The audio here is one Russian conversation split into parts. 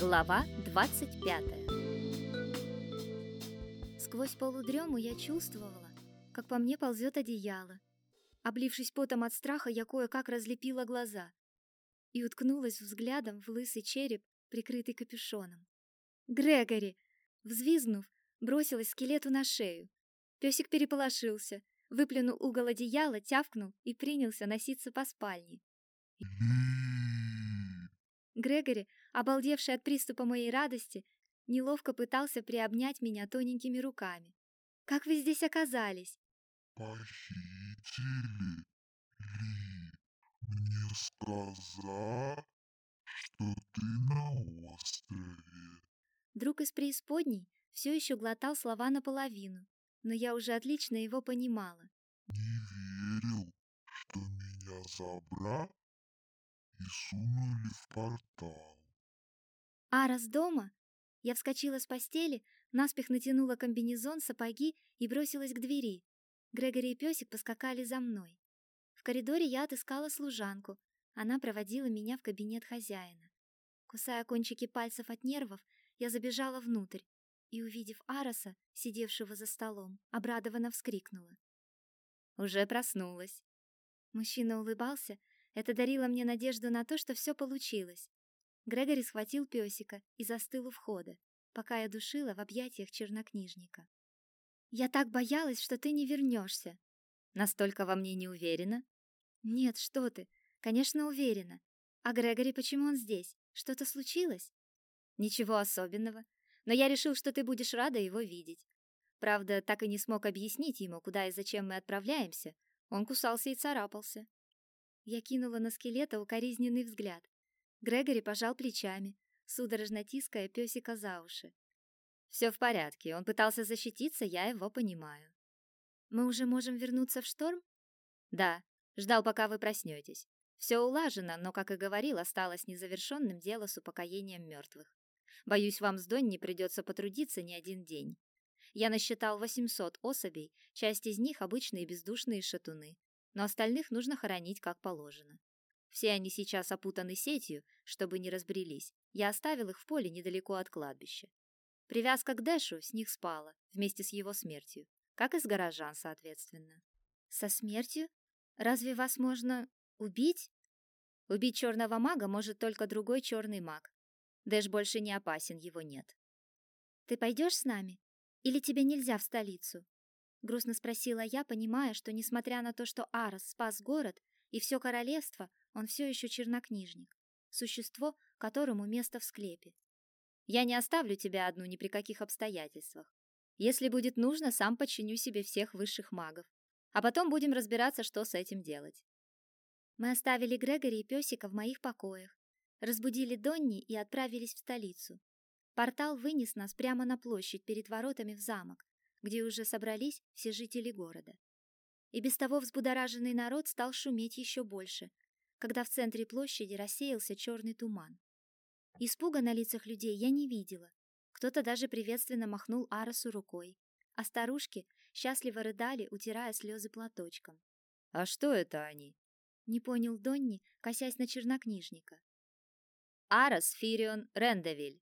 Глава 25 Сквозь полудрему я чувствовала, как по мне ползет одеяло. Облившись потом от страха, я кое-как разлепила глаза и уткнулась взглядом в лысый череп, прикрытый капюшоном. «Грегори!» Взвизгнув, бросилась скелету на шею. Песик переполошился, выплюнул угол одеяла, тявкнул и принялся носиться по спальне. Грегори, обалдевший от приступа моей радости, неловко пытался приобнять меня тоненькими руками. «Как вы здесь оказались?» «Похитили Ли. Мне сказать, что ты на острове». Друг из преисподней все еще глотал слова наполовину, но я уже отлично его понимала. «Не верил, что меня забрали и сунули в портал. А раз дома? Я вскочила с постели, наспех натянула комбинезон, сапоги и бросилась к двери. Грегори и песик поскакали за мной. В коридоре я отыскала служанку. Она проводила меня в кабинет хозяина. Кусая кончики пальцев от нервов, я забежала внутрь и, увидев Араса, сидевшего за столом, обрадованно вскрикнула. «Уже проснулась». Мужчина улыбался, это дарило мне надежду на то, что все получилось. Грегори схватил песика и застыл у входа, пока я душила в объятиях чернокнижника. «Я так боялась, что ты не вернешься!» «Настолько во мне не уверена?» «Нет, что ты! Конечно, уверена. А Грегори, почему он здесь? Что-то случилось?» «Ничего особенного. Но я решил, что ты будешь рада его видеть. Правда, так и не смог объяснить ему, куда и зачем мы отправляемся. Он кусался и царапался. Я кинула на скелета укоризненный взгляд. Грегори пожал плечами, судорожно тиская песика за уши. «Все в порядке, он пытался защититься, я его понимаю». «Мы уже можем вернуться в шторм?» «Да, ждал, пока вы проснетесь. Все улажено, но, как и говорил, осталось незавершенным дело с упокоением мертвых. Боюсь, вам с Донни придется потрудиться не один день. Я насчитал 800 особей, часть из них обычные бездушные шатуны, но остальных нужно хоронить как положено. Все они сейчас опутаны сетью, чтобы не разбрелись. Я оставил их в поле недалеко от кладбища. Привязка к Дэшу с них спала, вместе с его смертью, как и с горожан, соответственно. Со смертью? Разве вас можно убить? Убить черного мага может только другой черный маг. Дэш больше не опасен, его нет. Ты пойдешь с нами? Или тебе нельзя в столицу? Грустно спросила я, понимая, что, несмотря на то, что Арос спас город и все королевство, он все еще чернокнижник, существо, которому место в склепе. Я не оставлю тебя одну ни при каких обстоятельствах. Если будет нужно, сам подчиню себе всех высших магов. А потом будем разбираться, что с этим делать. Мы оставили Грегори и песика в моих покоях, разбудили Донни и отправились в столицу. Портал вынес нас прямо на площадь перед воротами в замок, где уже собрались все жители города. И без того взбудораженный народ стал шуметь еще больше, когда в центре площади рассеялся черный туман. Испуга на лицах людей я не видела. Кто-то даже приветственно махнул Арасу рукой, а старушки счастливо рыдали, утирая слезы платочком. «А что это они?» — не понял Донни, косясь на чернокнижника. «Арас Фирион Рендевиль».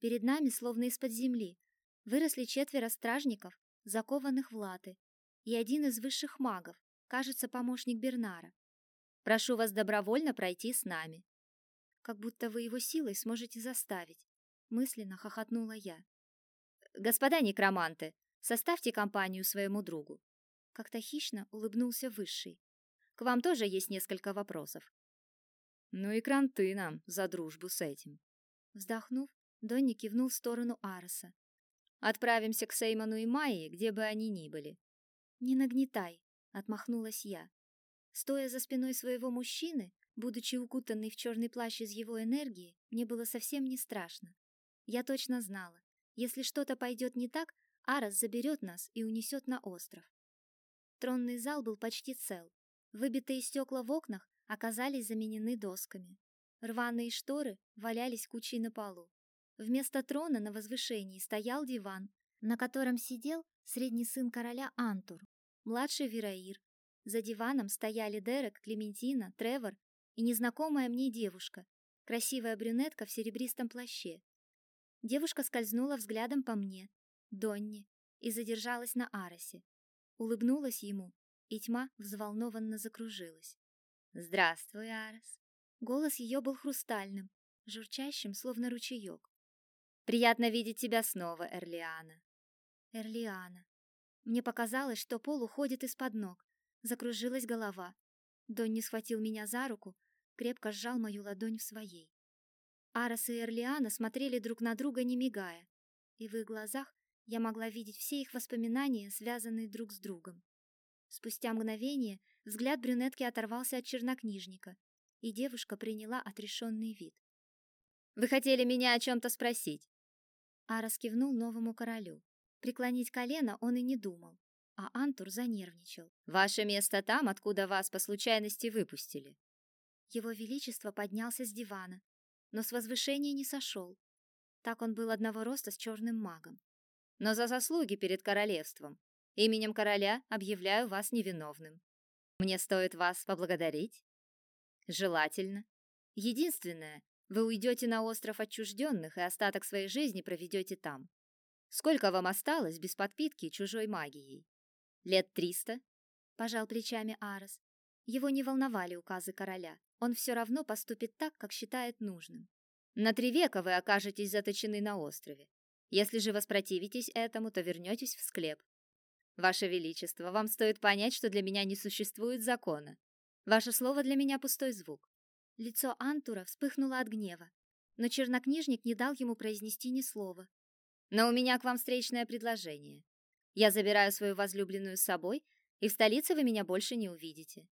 Перед нами, словно из-под земли, Выросли четверо стражников, закованных в латы, и один из высших магов, кажется, помощник Бернара. Прошу вас добровольно пройти с нами. Как будто вы его силой сможете заставить, мысленно хохотнула я. Господа некроманты, составьте компанию своему другу. Как-то хищно улыбнулся высший. К вам тоже есть несколько вопросов. Ну и кранты нам за дружбу с этим. Вздохнув, Донни кивнул в сторону Ареса, Отправимся к Сеймону и Майе, где бы они ни были. Не нагнетай, отмахнулась я. Стоя за спиной своего мужчины, будучи укутанной в черный плащ из его энергии, мне было совсем не страшно. Я точно знала, если что-то пойдет не так, Арас заберет нас и унесет на остров. Тронный зал был почти цел. Выбитые стекла в окнах оказались заменены досками. Рваные шторы валялись кучей на полу. Вместо трона на возвышении стоял диван, на котором сидел средний сын короля Антур, младший Вераир. За диваном стояли Дерек, Клементина, Тревор и незнакомая мне девушка, красивая брюнетка в серебристом плаще. Девушка скользнула взглядом по мне, Донни, и задержалась на Арасе. Улыбнулась ему, и тьма взволнованно закружилась. «Здравствуй, Арас!» Голос ее был хрустальным, журчащим, словно ручеек. «Приятно видеть тебя снова, Эрлиана!» Эрлиана. Мне показалось, что пол уходит из-под ног. Закружилась голова. Донни схватил меня за руку, крепко сжал мою ладонь в своей. Арас и Эрлиана смотрели друг на друга, не мигая, и в их глазах я могла видеть все их воспоминания, связанные друг с другом. Спустя мгновение взгляд брюнетки оторвался от чернокнижника, и девушка приняла отрешенный вид. «Вы хотели меня о чем-то спросить?» Арас кивнул новому королю. Преклонить колено он и не думал, а Антур занервничал. «Ваше место там, откуда вас по случайности выпустили». Его Величество поднялся с дивана, но с возвышения не сошел. Так он был одного роста с черным магом. «Но за заслуги перед королевством именем короля объявляю вас невиновным. Мне стоит вас поблагодарить?» «Желательно. Единственное, вы уйдете на остров отчужденных и остаток своей жизни проведете там. Сколько вам осталось без подпитки чужой магией? Лет триста?» Пожал плечами Арос. Его не волновали указы короля. Он все равно поступит так, как считает нужным. На три века вы окажетесь заточены на острове. Если же воспротивитесь этому, то вернетесь в склеп. Ваше Величество, вам стоит понять, что для меня не существует закона. Ваше слово для меня пустой звук. Лицо Антура вспыхнуло от гнева, но чернокнижник не дал ему произнести ни слова. Но у меня к вам встречное предложение. Я забираю свою возлюбленную с собой, и в столице вы меня больше не увидите.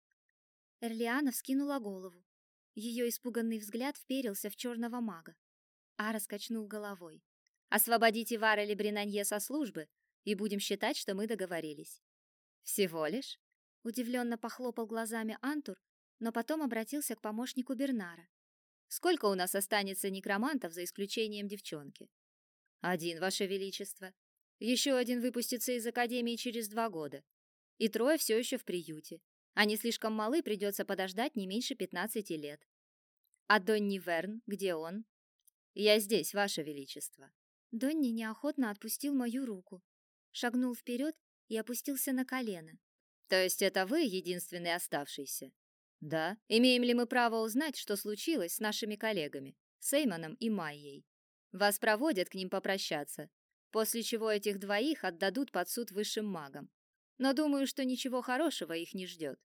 Эрлиана вскинула голову. Ее испуганный взгляд вперился в черного мага. А раскачнул головой. Освободите Варели Бринанье со службы, и будем считать, что мы договорились. Всего лишь? Удивленно похлопал глазами Антур, но потом обратился к помощнику Бернара. Сколько у нас останется некромантов за исключением девчонки? Один, ваше величество. Еще один выпустится из академии через два года. И трое все еще в приюте. Они слишком малы, придется подождать не меньше пятнадцати лет. А Донни Верн, где он? Я здесь, ваше величество. Донни неохотно отпустил мою руку, шагнул вперед и опустился на колено. То есть это вы единственный оставшийся? Да. Имеем ли мы право узнать, что случилось с нашими коллегами, Сеймоном и Майей? Вас проводят к ним попрощаться, после чего этих двоих отдадут под суд высшим магам. Но думаю, что ничего хорошего их не ждет.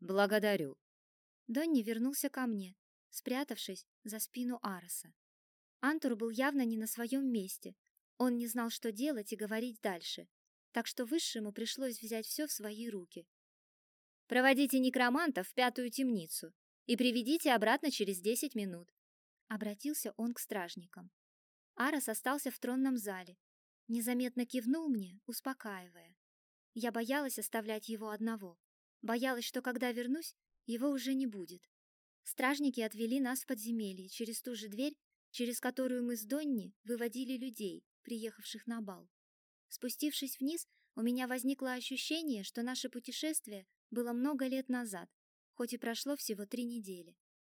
Благодарю. Донни вернулся ко мне, спрятавшись за спину Ароса. Антур был явно не на своем месте. Он не знал, что делать и говорить дальше так что высшему пришлось взять все в свои руки. «Проводите некромантов в пятую темницу и приведите обратно через десять минут», — обратился он к стражникам. Арас остался в тронном зале, незаметно кивнул мне, успокаивая. Я боялась оставлять его одного, боялась, что когда вернусь, его уже не будет. Стражники отвели нас в подземелье через ту же дверь, через которую мы с Донни выводили людей, приехавших на бал. Спустившись вниз, у меня возникло ощущение, что наше путешествие было много лет назад, хоть и прошло всего три недели.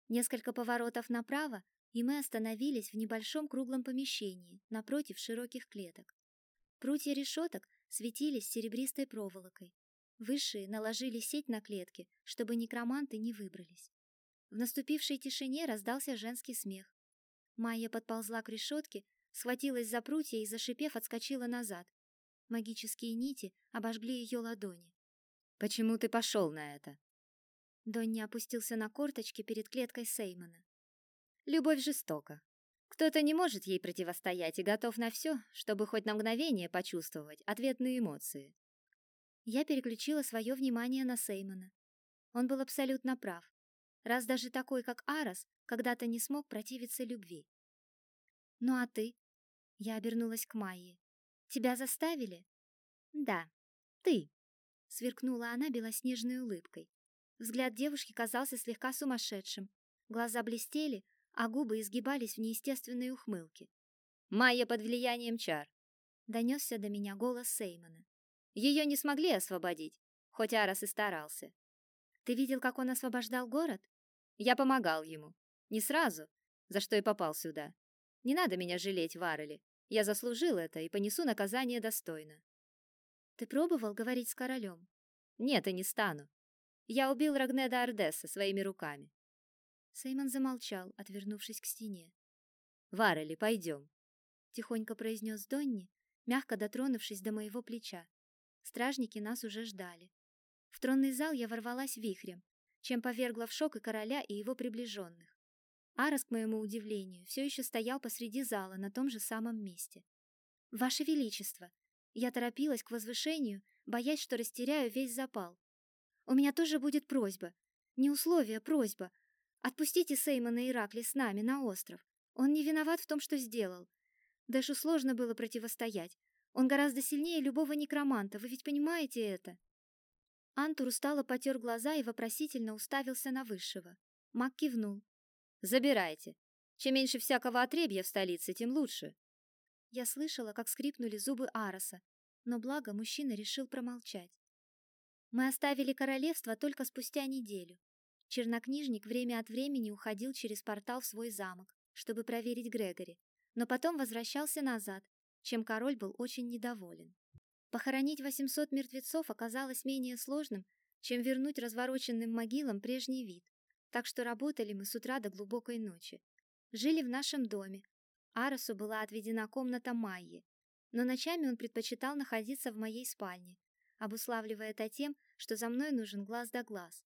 Несколько поворотов направо, и мы остановились в небольшом круглом помещении напротив широких клеток. Прутья решеток светились серебристой проволокой. Высшие наложили сеть на клетки, чтобы некроманты не выбрались. В наступившей тишине раздался женский смех. Майя подползла к решетке, схватилась за прутья и, зашипев, отскочила назад. Магические нити обожгли ее ладони. «Почему ты пошел на это?» Донни опустился на корточки перед клеткой Сеймона. «Любовь жестока. Кто-то не может ей противостоять и готов на все, чтобы хоть на мгновение почувствовать ответные эмоции». Я переключила свое внимание на Сеймона. Он был абсолютно прав. Раз даже такой, как Арас, когда-то не смог противиться любви. «Ну а ты?» Я обернулась к Майе. Тебя заставили? Да, ты. Сверкнула она белоснежной улыбкой. Взгляд девушки казался слегка сумасшедшим. Глаза блестели, а губы изгибались в неестественной ухмылке. Майя под влиянием чар. Донесся до меня голос Сеймона. Ее не смогли освободить, хоть Арас и старался. Ты видел, как он освобождал город? Я помогал ему. Не сразу, за что и попал сюда. Не надо меня жалеть, Варели. Я заслужил это и понесу наказание достойно. Ты пробовал говорить с королем? Нет, и не стану. Я убил Рагнеда Ардеса своими руками. Сеймон замолчал, отвернувшись к стене. Варели, пойдем, тихонько произнес Донни, мягко дотронувшись до моего плеча. Стражники нас уже ждали. В тронный зал я ворвалась вихрем, чем повергла в шок и короля, и его приближенных. Арас, к моему удивлению, все еще стоял посреди зала на том же самом месте. «Ваше Величество!» Я торопилась к возвышению, боясь, что растеряю весь запал. «У меня тоже будет просьба. Не условие, а просьба. Отпустите Сеймона Иракли с нами на остров. Он не виноват в том, что сделал. Дэшу сложно было противостоять. Он гораздо сильнее любого некроманта, вы ведь понимаете это?» Антур устало потер глаза и вопросительно уставился на Высшего. Мак кивнул. Забирайте. Чем меньше всякого отребья в столице, тем лучше. Я слышала, как скрипнули зубы Араса, но благо мужчина решил промолчать. Мы оставили королевство только спустя неделю. Чернокнижник время от времени уходил через портал в свой замок, чтобы проверить Грегори, но потом возвращался назад, чем король был очень недоволен. Похоронить 800 мертвецов оказалось менее сложным, чем вернуть развороченным могилам прежний вид. Так что работали мы с утра до глубокой ночи. Жили в нашем доме. Арасу была отведена комната Майи, но ночами он предпочитал находиться в моей спальне, обуславливая это тем, что за мной нужен глаз да глаз.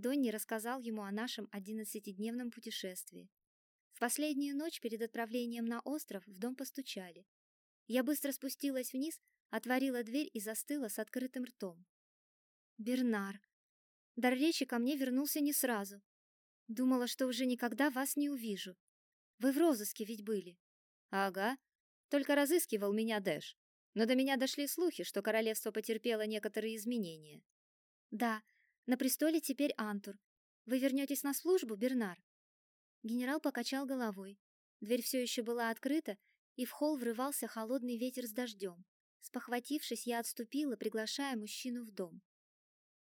Донни рассказал ему о нашем одиннадцатидневном путешествии. В последнюю ночь перед отправлением на остров в дом постучали. Я быстро спустилась вниз, отворила дверь и застыла с открытым ртом. Бернар. Дар речи ко мне вернулся не сразу. Думала, что уже никогда вас не увижу. Вы в розыске ведь были. Ага. Только разыскивал меня Дэш. Но до меня дошли слухи, что королевство потерпело некоторые изменения. Да, на престоле теперь Антур. Вы вернетесь на службу, Бернар? Генерал покачал головой. Дверь все еще была открыта, и в холл врывался холодный ветер с дождем. Спохватившись, я отступила, приглашая мужчину в дом.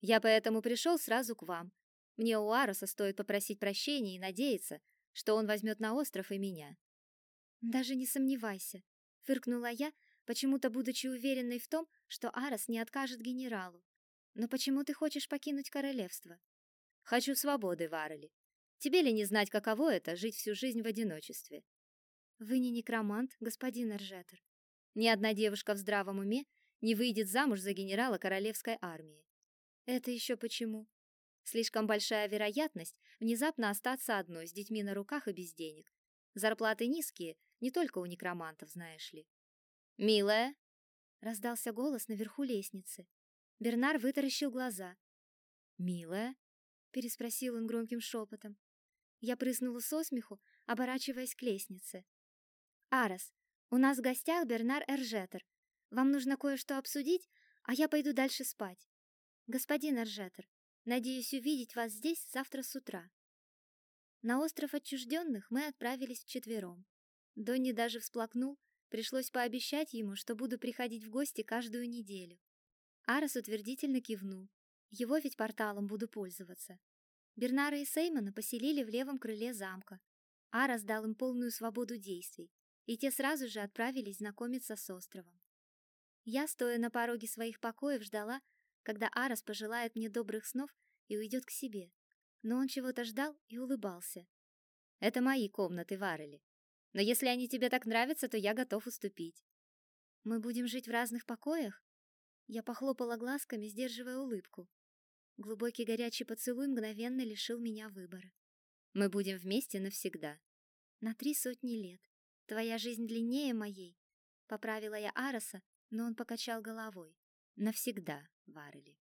Я поэтому пришел сразу к вам, мне у Ароса стоит попросить прощения и надеяться, что он возьмет на остров и меня. Даже не сомневайся, фыркнула я, почему-то будучи уверенной в том, что Арос не откажет генералу. Но почему ты хочешь покинуть королевство? Хочу свободы, Варели. Тебе ли не знать, каково это жить всю жизнь в одиночестве? Вы не некромант, господин Эржетер. Ни одна девушка в здравом уме не выйдет замуж за генерала королевской армии. Это еще почему? Слишком большая вероятность внезапно остаться одной с детьми на руках и без денег. Зарплаты низкие, не только у некромантов, знаешь ли. «Милая!» — раздался голос наверху лестницы. Бернар вытаращил глаза. «Милая?» — переспросил он громким шепотом. Я прыснула со смеху, оборачиваясь к лестнице. «Арас, у нас в гостях Бернар Эржетер. Вам нужно кое-что обсудить, а я пойду дальше спать. Господин Эржетер, Надеюсь увидеть вас здесь завтра с утра. На остров отчужденных мы отправились вчетвером. Донни даже всплакнул, пришлось пообещать ему, что буду приходить в гости каждую неделю. Арас утвердительно кивнул. Его ведь порталом буду пользоваться. Бернара и Сеймона поселили в левом крыле замка. Арас дал им полную свободу действий, и те сразу же отправились знакомиться с островом. Я, стоя на пороге своих покоев, ждала, когда Арас пожелает мне добрых снов и уйдет к себе. Но он чего-то ждал и улыбался. «Это мои комнаты, Варели. Но если они тебе так нравятся, то я готов уступить». «Мы будем жить в разных покоях?» Я похлопала глазками, сдерживая улыбку. Глубокий горячий поцелуй мгновенно лишил меня выбора. «Мы будем вместе навсегда». «На три сотни лет. Твоя жизнь длиннее моей», — поправила я Араса, но он покачал головой. «Навсегда». Варели.